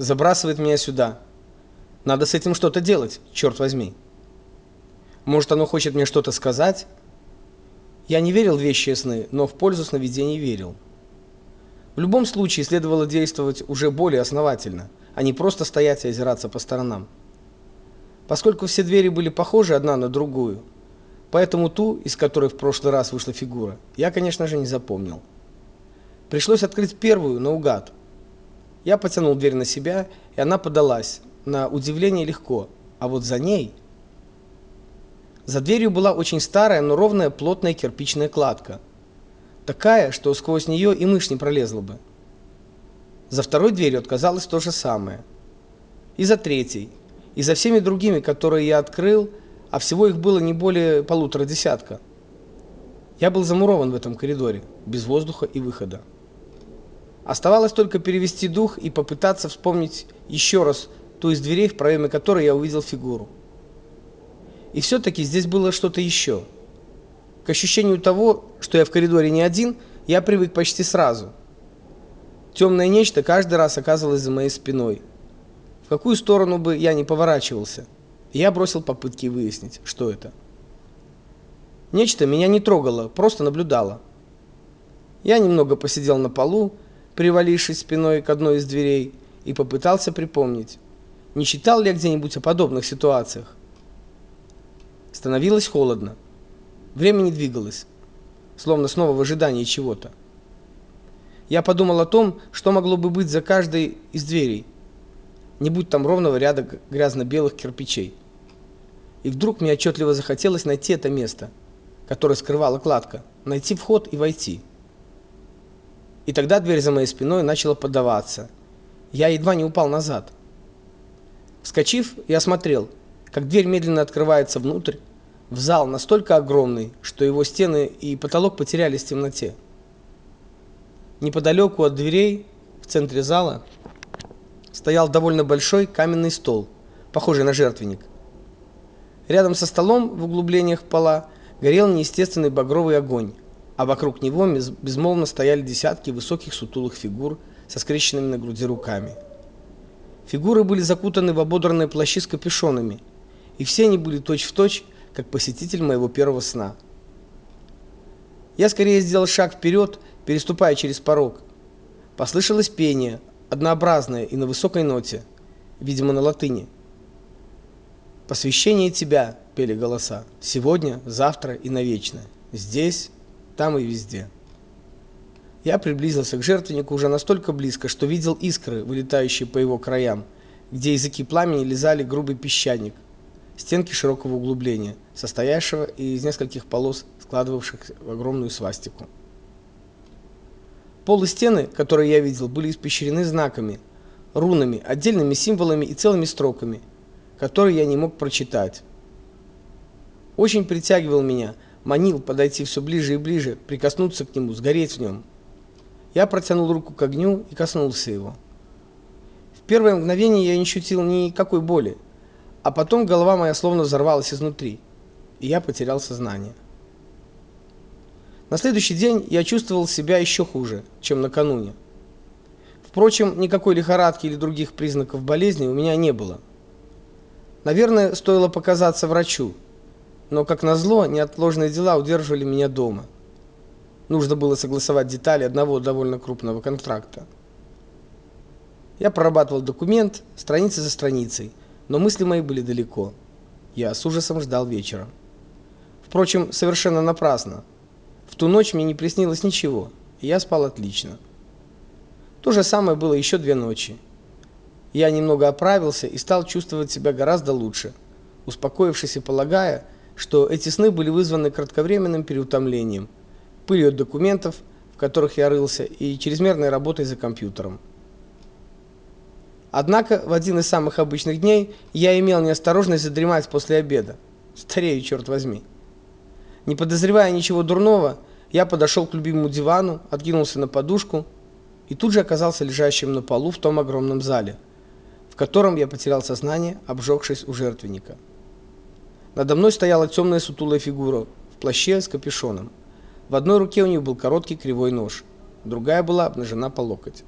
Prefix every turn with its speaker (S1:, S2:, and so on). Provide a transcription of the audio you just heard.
S1: забрасывает меня сюда. Надо с этим что-то делать, черт возьми. Может, оно хочет мне что-то сказать? Я не верил в вещи сны, но в пользу сновидений верил. В любом случае следовало действовать уже более основательно, а не просто стоять и озираться по сторонам. Поскольку все двери были похожи одна на другую, поэтому ту, из которой в прошлый раз вышла фигура, я, конечно же, не запомнил. Пришлось открыть первую наугад. Я потянул дверь на себя, и она подалась, на удивление легко. А вот за ней за дверью была очень старая, но ровная, плотная кирпичная кладка. Такая, что сквозь нее и мышь не пролезла бы. За второй дверью отказалось то же самое. И за третьей, и за всеми другими, которые я открыл, а всего их было не более полутора десятка. Я был замурован в этом коридоре, без воздуха и выхода. Оставалось только перевести дух и попытаться вспомнить еще раз ту из дверей, в проеме которой я увидел фигуру. И все таки здесь было что-то еще. К ощущению того, что я в коридоре не один, я привык почти сразу. Темное нечто каждый раз оказывалось за моей спиной. В какую сторону бы я ни поворачивался, я бросил попытки выяснить, что это. Нечто меня не трогало, просто наблюдало. Я немного посидел на полу, привалившись спиной к одной из дверей, и попытался припомнить, не читал ли я где-нибудь о подобных ситуациях. Становилось холодно. Время не двигалось, словно снова в ожидании чего-то. Я подумал о том, что могло бы быть за каждой из дверей. Не будь там ровного ряда грязно-белых кирпичей. И вдруг мне отчетливо захотелось найти это место, которое скрывала кладка, найти вход и войти. И тогда дверь за моей спиной начала поддаваться. Я едва не упал назад. Вскочив, я смотрел, как дверь медленно открывается внутрь, в зал настолько огромный, что его стены и потолок потерялись в темноте. Неподалеку от дверей, в центре зала, стоял довольно большой каменный стол, похожий на жертвенник. Рядом со столом в углублениях пола горел неестественный багровый огонь, а вокруг него безмолвно стояли десятки высоких сутулых фигур со скрещенными на груди руками. Фигуры были закутаны в ободранные плащи с капюшонами, и все они были точь-в-точь точь как посетитель моего первого сна. Я скорее сделал шаг вперед, переступая через порог. Послышалось пение, однообразное и на высокой ноте, видимо, на латыни. Посвящение тебя, пели голоса. Сегодня, завтра и навечно. Здесь, там и везде. Я приблизился к жертвеннику уже настолько близко, что видел искры, вылетающие по его краям, где языки пламени лизали грубый песчаник стенки широкого углубления, состоявшего из нескольких полос, складывавшихся в огромную свастику. Пол и стены, которые я видел, были испещрены знаками, рунами, отдельными символами и целыми строками, которые я не мог прочитать. Очень притягивал меня, манил подойти все ближе и ближе, прикоснуться к нему, сгореть в нем. Я протянул руку к огню и коснулся его. В первое мгновение я не ощутил никакой боли, а потом голова моя словно взорвалась изнутри, и я потерял сознание. На следующий день я чувствовал себя еще хуже, чем накануне. Впрочем, никакой лихорадки или других признаков болезни у меня не было. Наверное, стоило показаться врачу, но как назло, неотложные дела удерживали меня дома. Нужно было согласовать детали одного довольно крупного контракта. Я прорабатывал документ страница за страницей, но мысли мои были далеко. Я с ужасом ждал вечера. Впрочем, совершенно напрасно. В ту ночь мне не приснилось ничего, и я спал отлично. То же самое было еще две ночи. Я немного оправился и стал чувствовать себя гораздо лучше, успокоившись и полагая, что эти сны были вызваны кратковременным переутомлением, пылью от документов, в которых я рылся, и чрезмерной работой за компьютером. Однако в один из самых обычных дней я имел неосторожность задремать после обеда. Старею, черт возьми. Не подозревая ничего дурного, я подошел к любимому дивану, откинулся на подушку и тут же оказался лежащим на полу в том огромном зале, в котором я потерял сознание, обжегшись у жертвенника. Надо мной стояла темная сутулая фигура в плаще с капюшоном. В одной руке у нее был короткий кривой нож, другая была обнажена по локоть.